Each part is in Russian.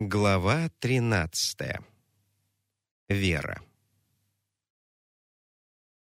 Глава 13. Вера.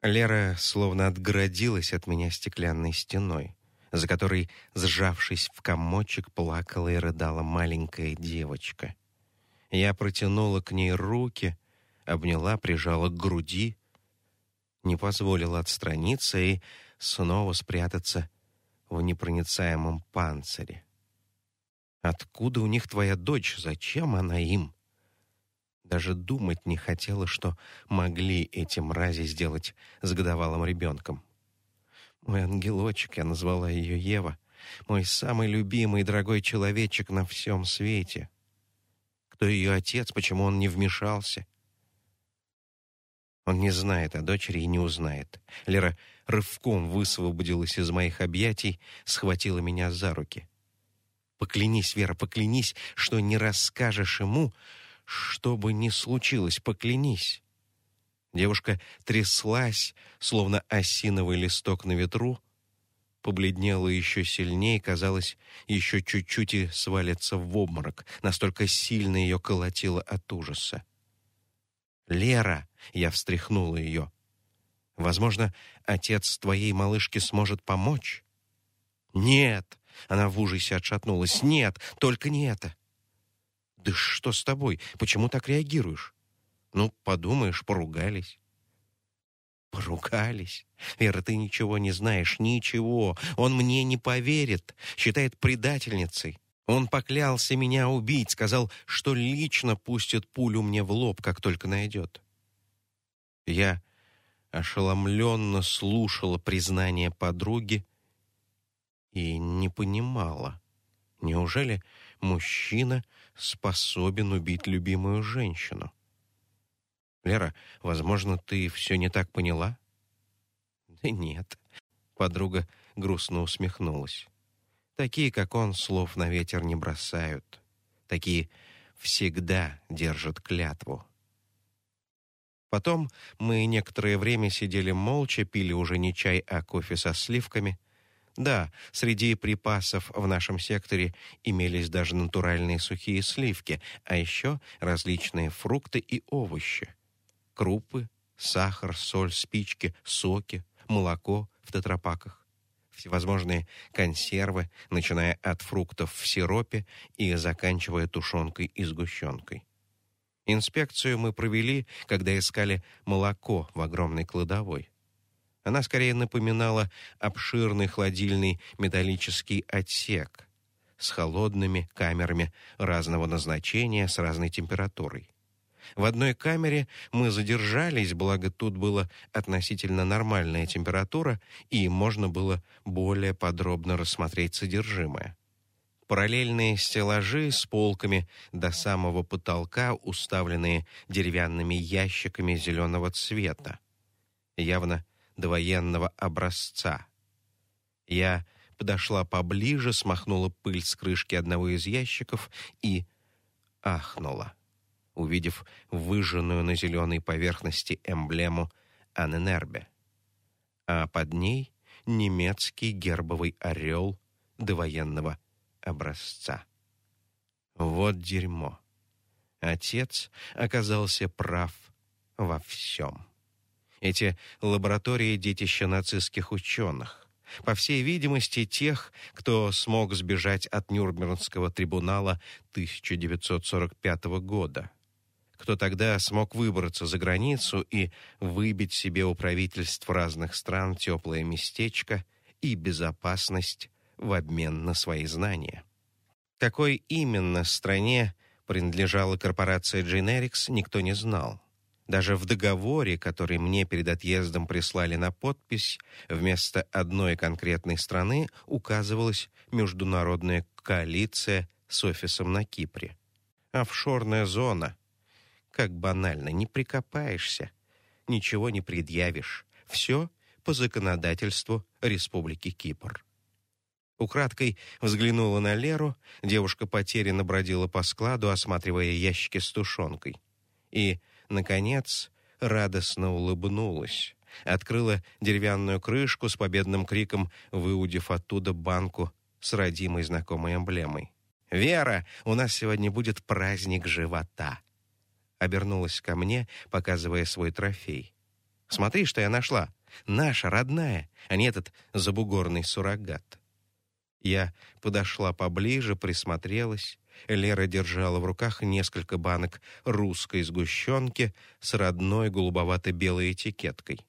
Лера словно отгородилась от меня стеклянной стеной, за которой, сжавшись в комочек, плакала и рыдала маленькая девочка. Я протянула к ней руки, обняла, прижала к груди, не позволила отстраниться и снова спрятаться в непроницаемом панцире. Откуда у них твоя дочь? Зачем она им? Даже думать не хотела, что могли эти мрази сделать с годовалым ребенком. Мой ангелочек, я назвала ее Ева, мой самый любимый и дорогой человечек на всем свете. Кто ее отец, почему он не вмешался? Он не знает о дочери и не узнает. Лера рывком высвободилась из моих объятий, схватила меня за руки. Поклянись, Вера, поклянись, что не расскажешь ему, что бы ни случилось, поклянись. Девушка тряслась, словно осиновый листок на ветру, побледнела еще сильнее, казалось, еще чуть-чуть и свалится в обморок, настолько сильно ее колотило от ужаса. «Лера!» — я встряхнула ее. «Возможно, отец твоей малышки сможет помочь?» «Нет!» Она в ужасе отшатнулась. «Нет, только не это!» «Да что с тобой? Почему так реагируешь?» «Ну, подумаешь, поругались». Поругались. Вера, ты ничего не знаешь, ничего. Он мне не поверит, считает предательницей. Он поклялся меня убить, сказал, что лично пустит пулю мне в лоб, как только найдет. Я ошеломленно слушала признание подруги, и не понимала, неужели мужчина способен убить любимую женщину? Лера, возможно, ты все не так поняла? Да нет. Подруга грустно усмехнулась. Такие, как он, слов на ветер не бросают. Такие всегда держат клятву. Потом мы некоторое время сидели молча, пили уже не чай, а кофе со сливками — да, среди припасов в нашем секторе имелись даже натуральные сухие сливки, а еще различные фрукты и овощи. Крупы, сахар, соль, спички, соки, молоко в тетрапаках. Всевозможные консервы, начиная от фруктов в сиропе и заканчивая тушенкой и сгущенкой. Инспекцию мы провели, когда искали молоко в огромной кладовой. Она скорее напоминала обширный холодильный металлический отсек с холодными камерами разного назначения с разной температурой. В одной камере мы задержались, благо тут была относительно нормальная температура, и можно было более подробно рассмотреть содержимое. Параллельные стеллажи с полками до самого потолка, уставленные деревянными ящиками зеленого цвета. Явно довоенного образца. Я подошла поближе, смахнула пыль с крышки одного из ящиков и ахнула, увидев выжженную на зеленой поверхности эмблему Аненербе, а под ней немецкий гербовый орел довоенного образца. Вот дерьмо. Отец оказался прав во всем. Эти лаборатории — детища нацистских ученых. По всей видимости, тех, кто смог сбежать от Нюрнбергского трибунала 1945 года. Кто тогда смог выбраться за границу и выбить себе у правительств разных стран теплое местечко и безопасность в обмен на свои знания. Какой именно стране принадлежала корпорация Generics, никто не знал. Даже в договоре, который мне перед отъездом прислали на подпись, вместо одной конкретной страны указывалась международная коалиция с офисом на Кипре. Офшорная зона. Как банально, не прикопаешься, ничего не предъявишь. Все по законодательству Республики Кипр. Украдкой взглянула на Леру, девушка потерянно бродила по складу, осматривая ящики с тушенкой. И наконец, радостно улыбнулась, открыла деревянную крышку с победным криком, выудив оттуда банку с родимой знакомой эмблемой. «Вера, у нас сегодня будет праздник живота!» Обернулась ко мне, показывая свой трофей. «Смотри, что я нашла! Наша, родная, а не этот забугорный суррогат!» Я подошла поближе, присмотрелась. Лера держала в руках несколько банок русской сгущенки с родной голубовато-белой этикеткой.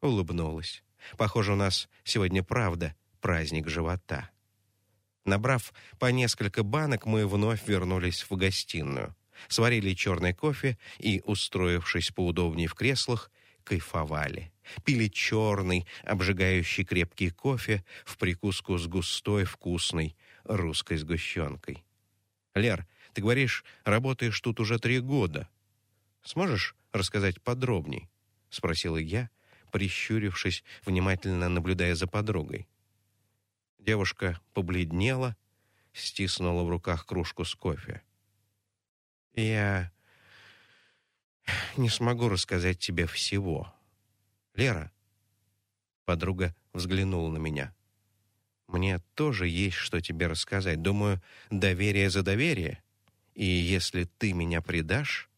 Улыбнулась. Похоже, у нас сегодня правда праздник живота. Набрав по несколько банок, мы вновь вернулись в гостиную. Сварили черный кофе и, устроившись поудобнее в креслах, кайфовали. Пили черный, обжигающий крепкий кофе в прикуску с густой, вкусной русской сгущенкой. «Лер, ты говоришь, работаешь тут уже три года. Сможешь рассказать подробней?» — спросила я, прищурившись, внимательно наблюдая за подругой. Девушка побледнела, стиснула в руках кружку с кофе. «Я не смогу рассказать тебе всего. Лера?» Подруга взглянула на меня. «Мне тоже есть что тебе рассказать. Думаю, доверие за доверие. И если ты меня предашь,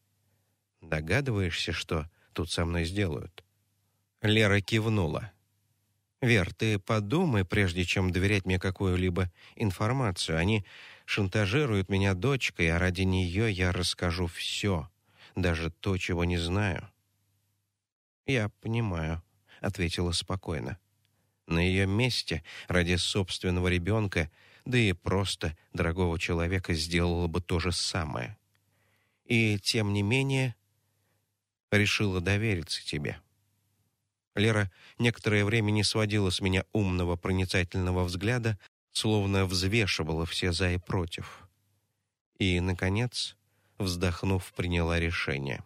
догадываешься, что тут со мной сделают?» Лера кивнула. «Вер, ты подумай, прежде чем доверять мне какую-либо информацию. Они шантажируют меня дочкой, а ради нее я расскажу все, даже то, чего не знаю». «Я понимаю», — ответила спокойно. «На ее месте, ради собственного ребенка, да и просто дорогого человека, сделала бы то же самое. И, тем не менее, решила довериться тебе». Лера некоторое время не сводила с меня умного проницательного взгляда, словно взвешивала все за и против. И, наконец, вздохнув, приняла решение.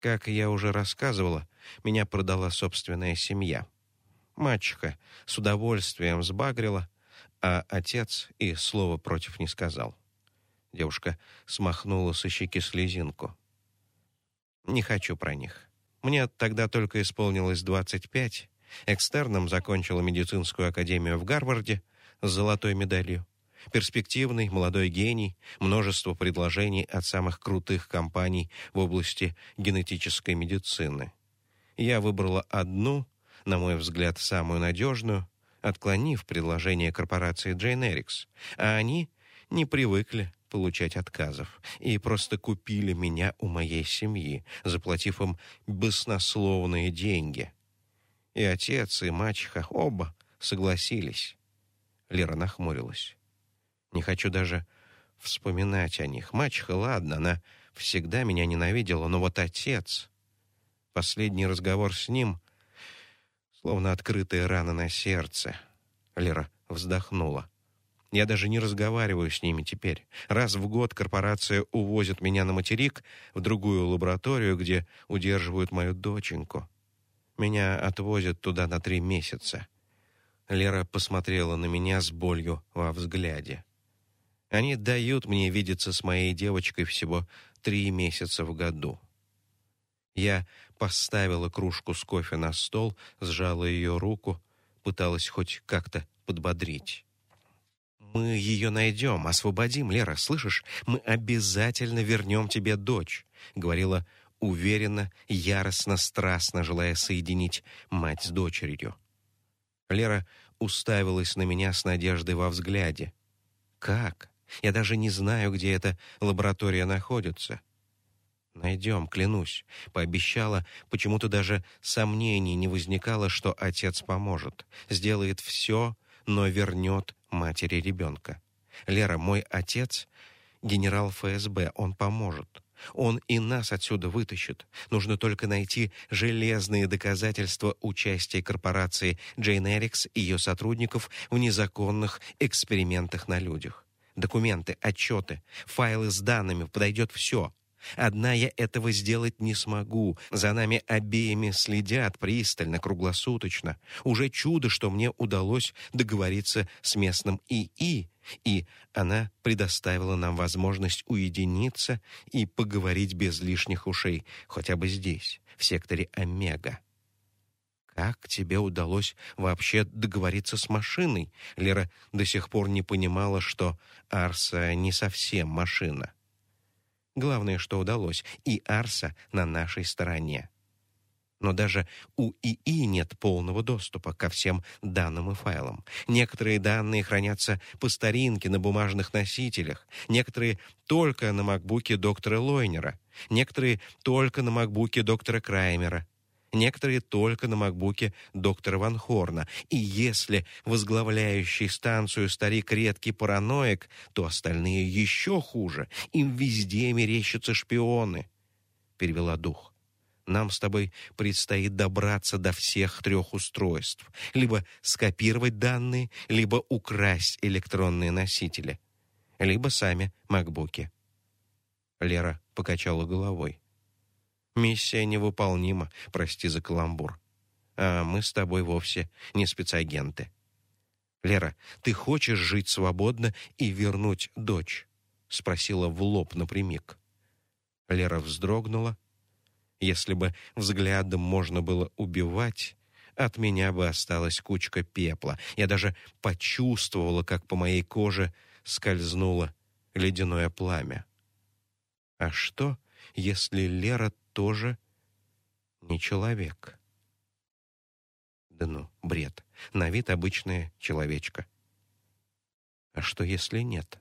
Как я уже рассказывала, меня продала собственная семья. Мачеха с удовольствием сбагрила, а отец и слова против не сказал. Девушка смахнула со щеки слезинку. «Не хочу про них. Мне тогда только исполнилось 25. Экстерном закончила медицинскую академию в Гарварде с золотой медалью. Перспективный, молодой гений, множество предложений от самых крутых компаний в области генетической медицины. Я выбрала одну, на мой взгляд, самую надежную, отклонив предложение корпорации Generics, а они не привыкли получать отказов, и просто купили меня у моей семьи, заплатив им баснословные деньги. И отец, и мачеха оба согласились. Лера нахмурилась. Не хочу даже вспоминать о них. Мачеха, ладно, она всегда меня ненавидела, но вот отец... Последний разговор с ним, словно открытая рана на сердце. Лера вздохнула. Я даже не разговариваю с ними теперь. Раз в год корпорация увозит меня на материк в другую лабораторию, где удерживают мою доченьку. Меня отвозят туда на три месяца. Лера посмотрела на меня с болью во взгляде. Они дают мне видеться с моей девочкой всего три месяца в году. Я поставила кружку с кофе на стол, сжала ее руку, пыталась хоть как-то подбодрить. Мы ее найдем, освободим, Лера, слышишь? Мы обязательно вернем тебе дочь, говорила уверенно, яростно, страстно, желая соединить мать с дочерью. Лера уставилась на меня с надеждой во взгляде. Как? Я даже не знаю, где эта лаборатория находится. Найдем, клянусь, пообещала, почему-то даже сомнений не возникало, что отец поможет, сделает все, но вернет матери ребенка. Лера, мой отец — генерал ФСБ, он поможет. Он и нас отсюда вытащит. Нужно только найти железные доказательства участия корпорации Generics и ее сотрудников в незаконных экспериментах на людях. Документы, отчеты, файлы с данными, подойдет все. Одна я этого сделать не смогу. За нами обеими следят пристально, круглосуточно. Уже чудо, что мне удалось договориться с местным ИИ, и она предоставила нам возможность уединиться и поговорить без лишних ушей, хотя бы здесь, в секторе Омега. Как тебе удалось вообще договориться с машиной? Лера до сих пор не понимала, что Арса не совсем машина. Главное, что удалось, и Арса на нашей стороне. Но даже у ИИ нет полного доступа ко всем данным и файлам. Некоторые данные хранятся по старинке на бумажных носителях, некоторые только на макбуке доктора Лойнера, некоторые только на макбуке доктора Краймера, некоторые только на макбуке доктора Ван Хорна. И если возглавляющий станцию старик редкий параноик, то остальные еще хуже. Им везде мерещатся шпионы. Перевела дух. Нам с тобой предстоит добраться до всех трех устройств. Либо скопировать данные, либо украсть электронные носители. Либо сами макбуки. Лера покачала головой. Миссия невыполнима, прости за каламбур. А мы с тобой вовсе не спецагенты. Лера, ты хочешь жить свободно и вернуть дочь? Спросила в лоб напрямик. Лера вздрогнула, если бы взглядом можно было убивать, от меня бы осталась кучка пепла. Я даже почувствовала, как по моей коже скользнуло ледяное пламя. А что, если Лера тоже не человек? Да ну, бред. На вид обычная человечка. А что, если нет?